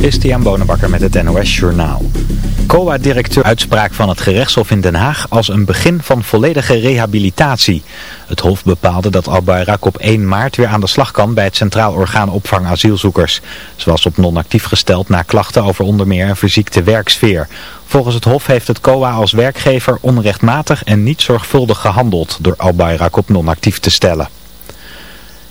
Christian Bonenbakker met het NOS Journaal. COA-directeur uitspraak van het gerechtshof in Den Haag als een begin van volledige rehabilitatie. Het hof bepaalde dat Al Bayrak op 1 maart weer aan de slag kan bij het Centraal Orgaan Opvang Asielzoekers. Ze was op non-actief gesteld na klachten over onder meer een verziekte werksfeer. Volgens het hof heeft het COA als werkgever onrechtmatig en niet zorgvuldig gehandeld door Al Bayrak op non-actief te stellen.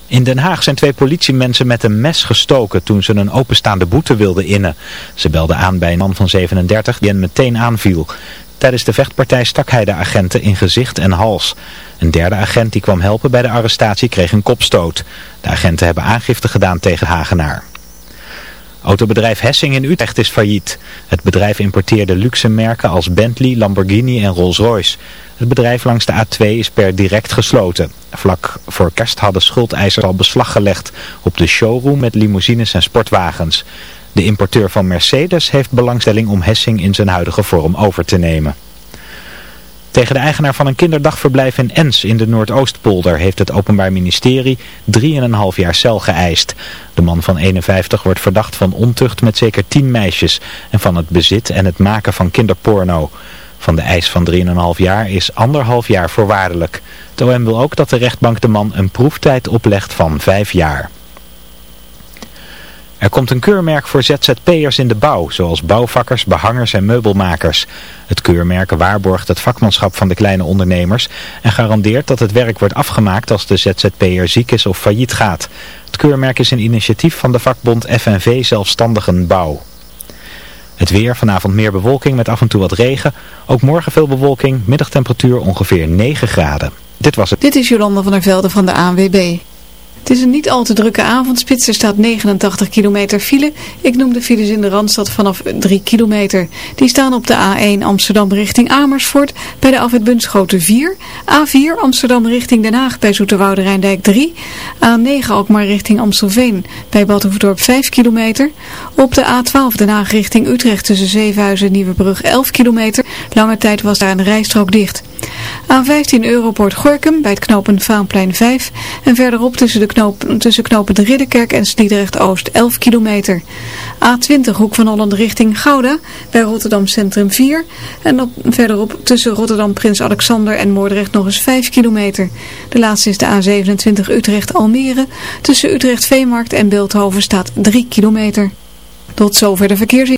In Den Haag zijn twee politiemensen met een mes gestoken toen ze een openstaande boete wilden innen. Ze belden aan bij een man van 37 die hen meteen aanviel. Tijdens de vechtpartij stak hij de agenten in gezicht en hals. Een derde agent die kwam helpen bij de arrestatie kreeg een kopstoot. De agenten hebben aangifte gedaan tegen Hagenaar. Autobedrijf Hessing in Utrecht is failliet. Het bedrijf importeerde luxe merken als Bentley, Lamborghini en Rolls-Royce. Het bedrijf langs de A2 is per direct gesloten. Vlak voor kerst hadden schuldeisers al beslag gelegd op de showroom met limousines en sportwagens. De importeur van Mercedes heeft belangstelling om Hessing in zijn huidige vorm over te nemen. Tegen de eigenaar van een kinderdagverblijf in Ens in de Noordoostpolder heeft het Openbaar Ministerie 3,5 jaar cel geëist. De man van 51 wordt verdacht van ontucht met zeker 10 meisjes en van het bezit en het maken van kinderporno. Van de eis van 3,5 jaar is anderhalf jaar voorwaardelijk. De OM wil ook dat de rechtbank de man een proeftijd oplegt van 5 jaar. Er komt een keurmerk voor ZZP'ers in de bouw, zoals bouwvakkers, behangers en meubelmakers. Het keurmerk waarborgt het vakmanschap van de kleine ondernemers en garandeert dat het werk wordt afgemaakt als de ZZP'er ziek is of failliet gaat. Het keurmerk is een initiatief van de vakbond FNV Zelfstandigen Bouw. Het weer, vanavond meer bewolking met af en toe wat regen. Ook morgen veel bewolking, middagtemperatuur ongeveer 9 graden. Dit was het. Dit is Jolanda van der Velde van de ANWB. Het is een niet al te drukke avondspits. Er staat 89 kilometer file. Ik noem de files in de Randstad vanaf 3 kilometer. Die staan op de A1 Amsterdam richting Amersfoort bij de afwit Bunschoten 4. A4 Amsterdam richting Den Haag bij Zoeterwoude Rijndijk 3. A9 ook maar richting Amstelveen bij Battenverdorp 5 kilometer. Op de A12 Den Haag richting Utrecht tussen Zevenhuizen en Nieuwebrug 11 kilometer. Lange tijd was daar een rijstrook dicht. A15 Europort Gorkum bij het knooppunt Vaanplein 5 en verderop tussen, de knoop, tussen de Ridderkerk en Sliedrecht Oost 11 kilometer. A20 Hoek van Holland richting Gouda bij Rotterdam Centrum 4 en op, verderop tussen Rotterdam Prins Alexander en Moordrecht nog eens 5 kilometer. De laatste is de A27 Utrecht Almere tussen Utrecht Veemarkt en Beeldhoven staat 3 kilometer. Tot zover de verkeersin.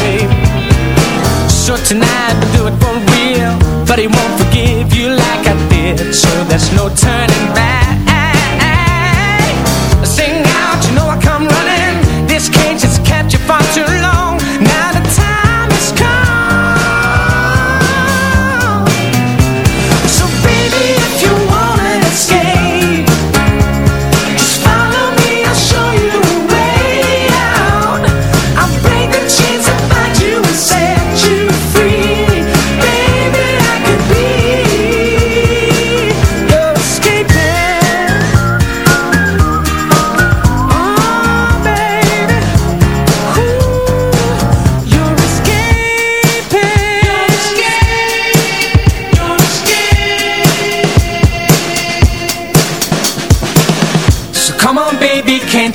Babe So tonight we'll do it for real But he won't forgive you like I did. So there's no turning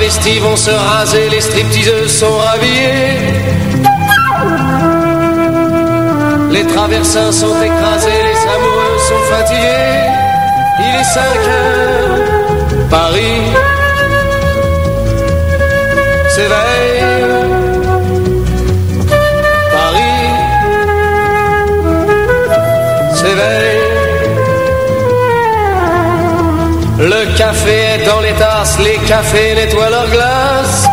Travestis vont se raser, les stripteaseuses sont rhabillées. Les traversins sont écrasés, les amoureux sont fatigués. Il est 5 heures, Paris s'éveille. Cafés nettoient leurs glaces.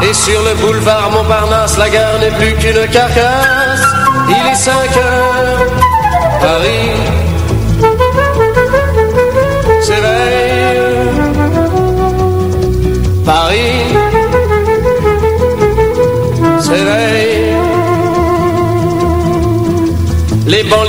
Et sur le boulevard Montparnasse, la gare n'est plus qu'une carcasse. Il est 5 heures, Paris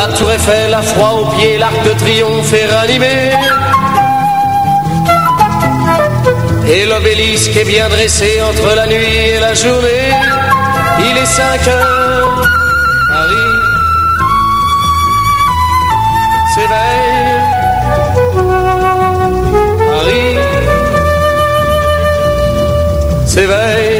La tour Eiffel a froid aux pieds, l'arc de triomphe est ranimé. Et l'obélisque est bien dressé entre la nuit et la journée. Il est 5 heures, Paris s'éveille. Paris s'éveille.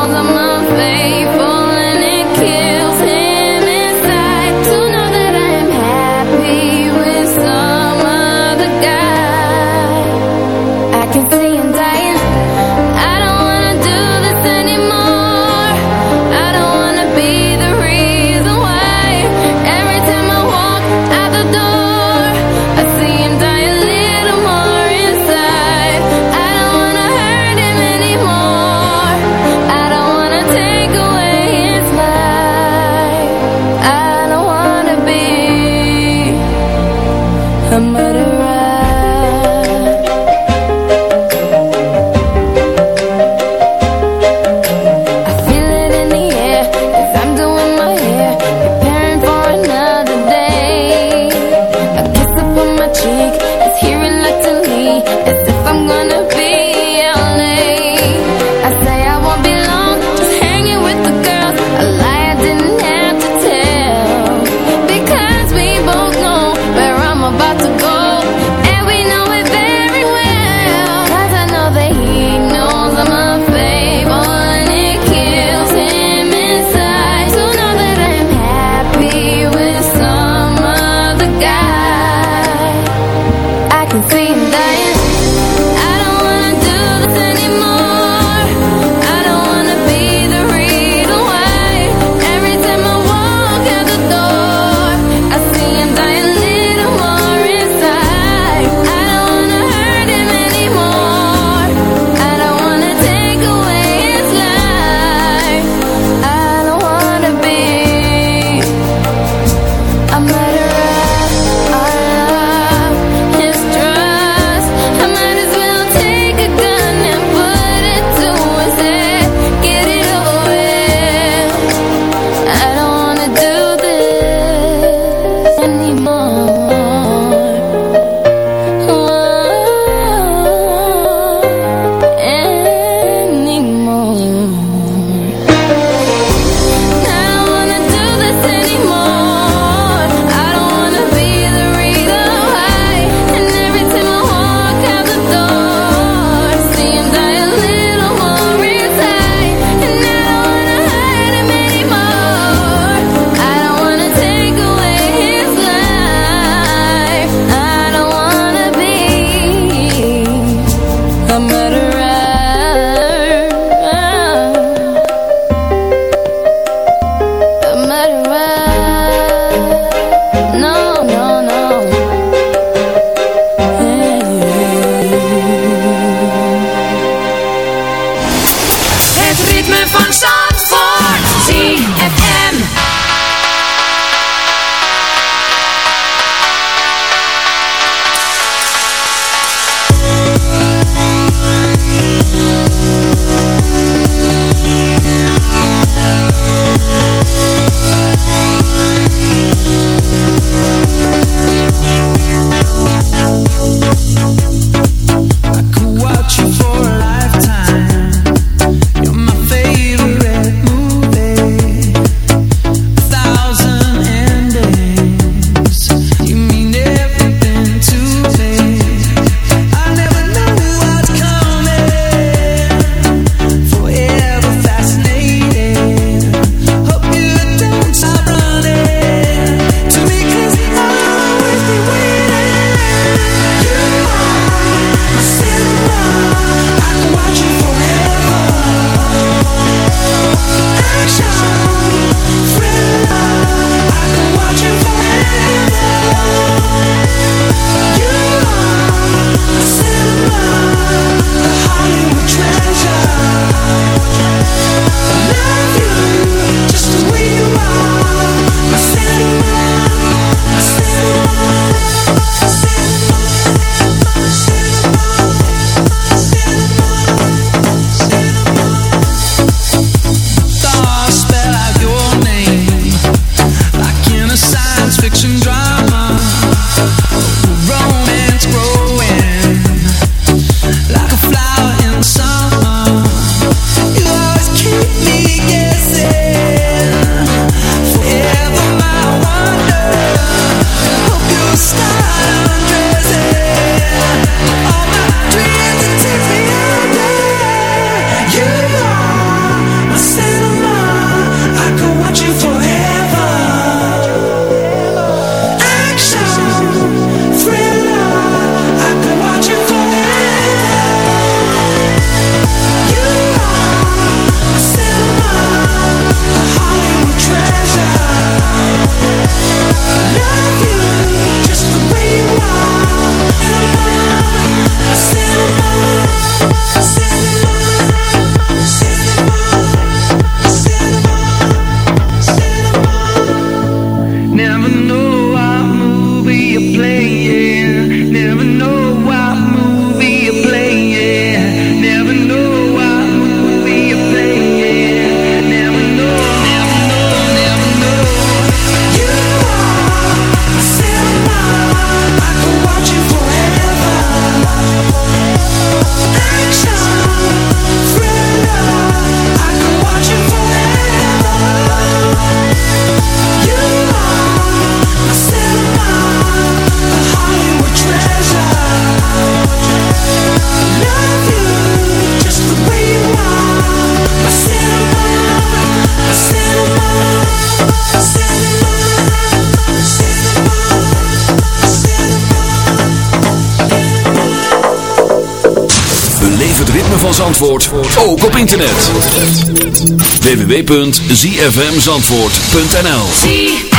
www.zfmzandvoort.nl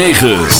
106.9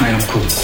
Meinungskunst.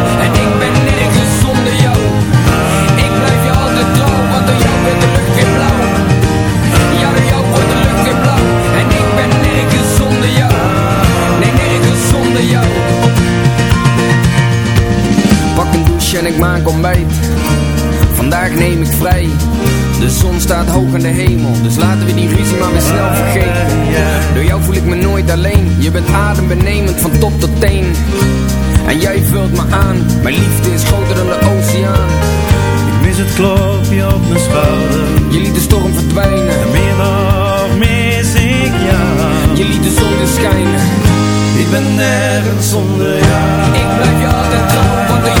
De hemel, dus laten we die ruzie maar weer snel vergeten. Door jou voel ik me nooit alleen. Je bent adembenemend van top tot teen. En jij vult me aan. Mijn liefde is groter dan de oceaan. Ik mis het klopje op mijn schouder. Je liet de storm verdwijnen. En meer nog mis ik jou. Je liet de zon schijnen. Ik ben nergens zonder jou. Ik blijf je altijd trouw, want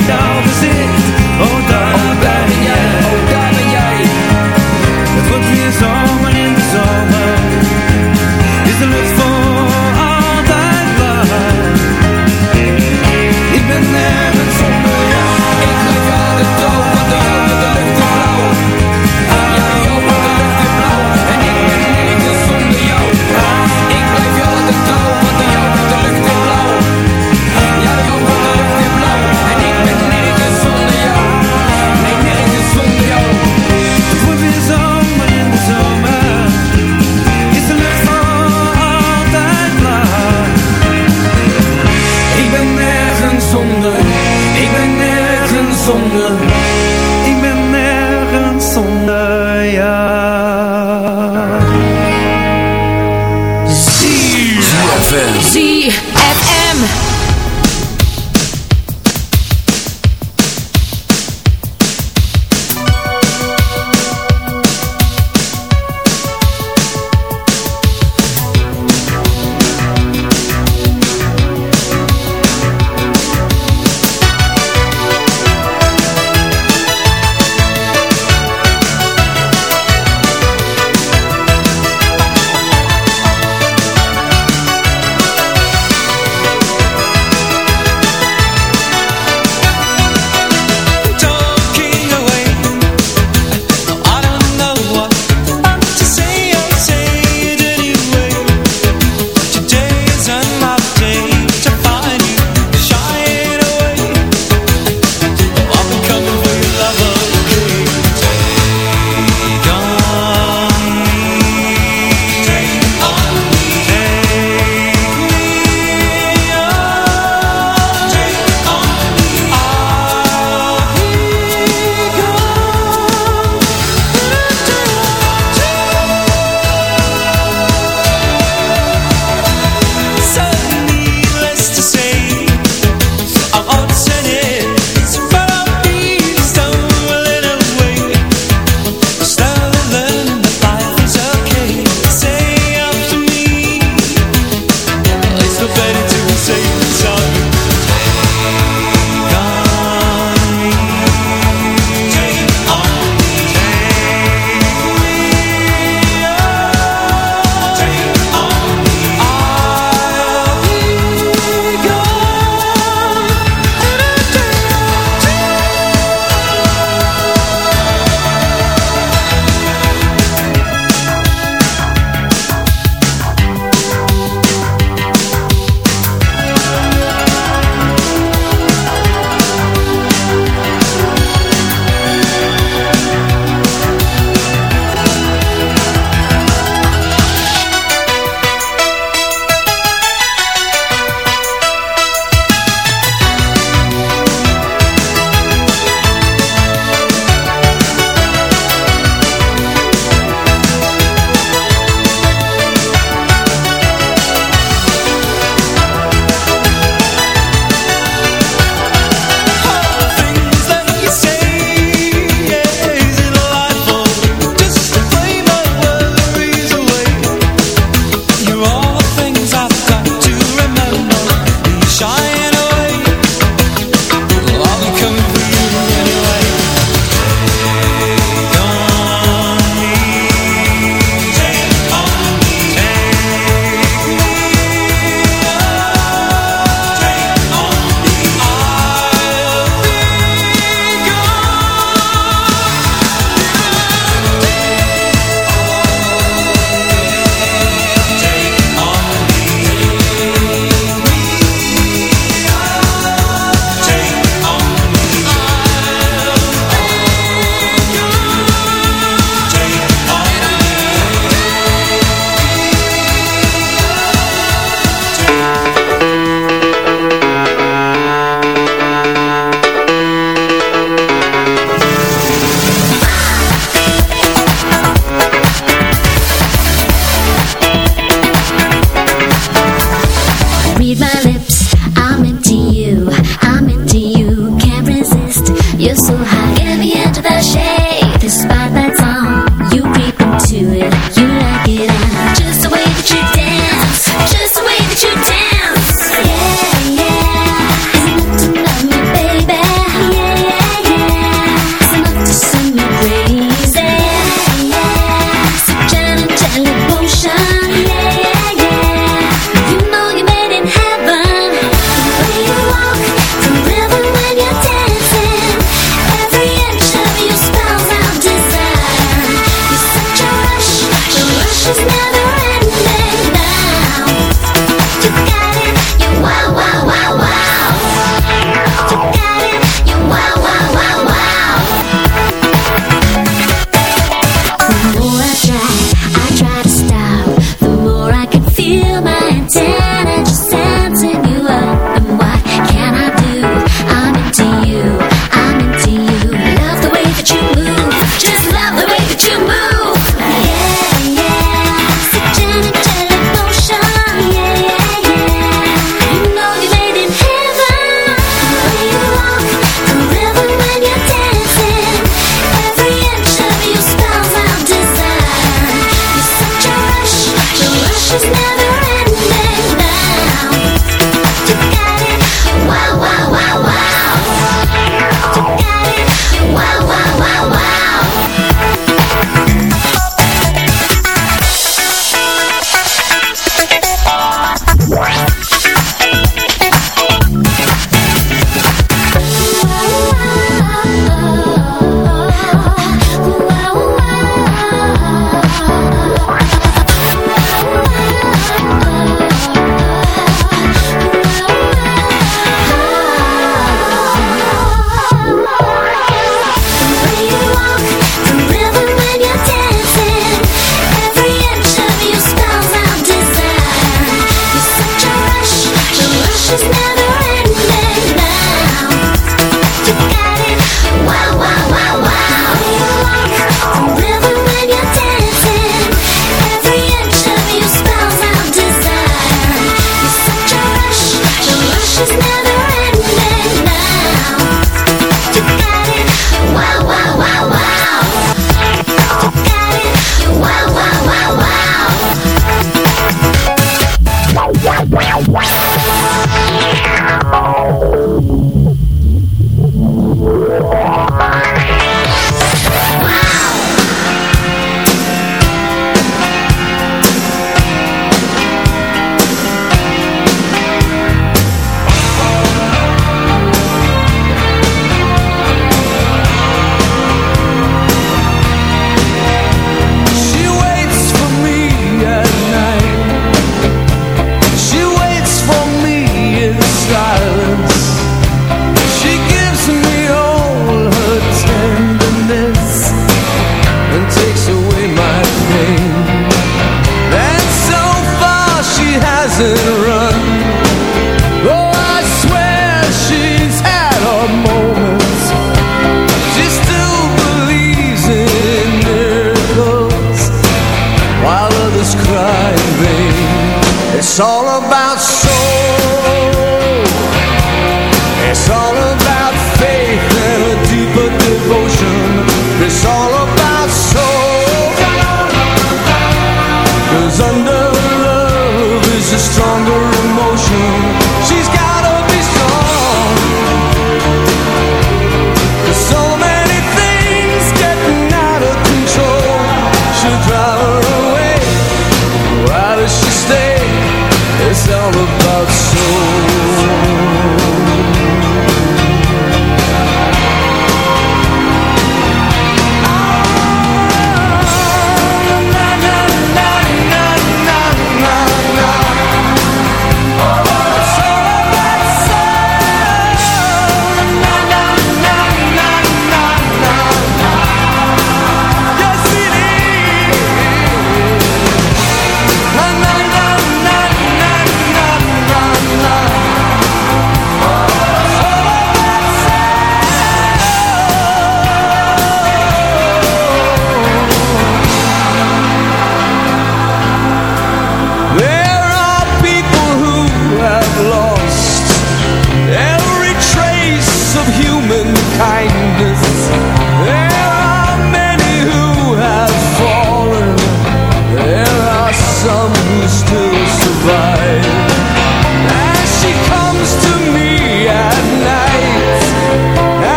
Jouw gezicht. Oh,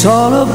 It's all about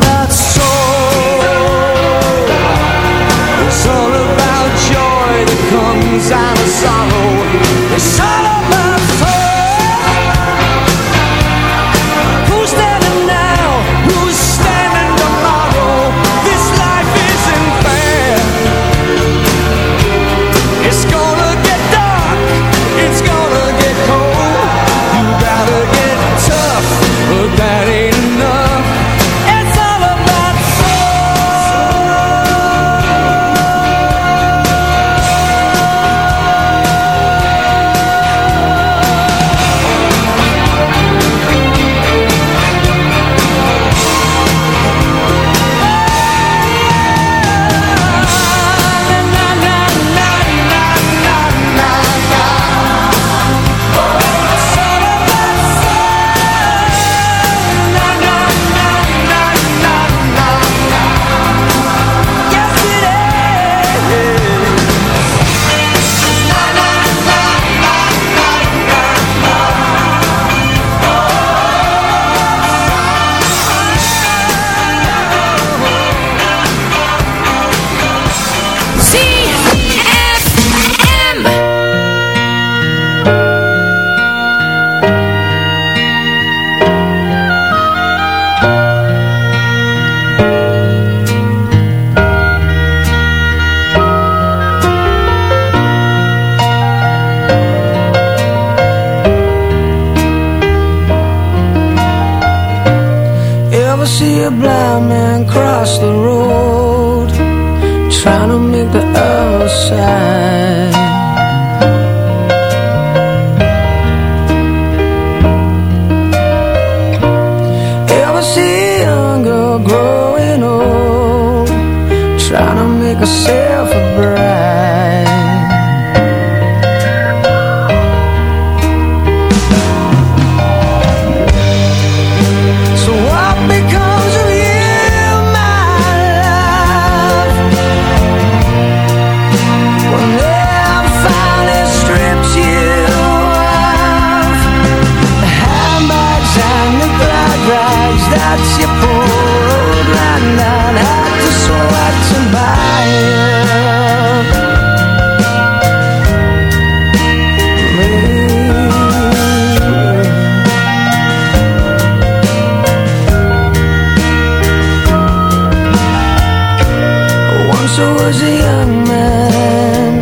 was a young man.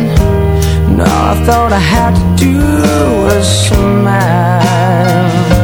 And all I thought I had to do was smile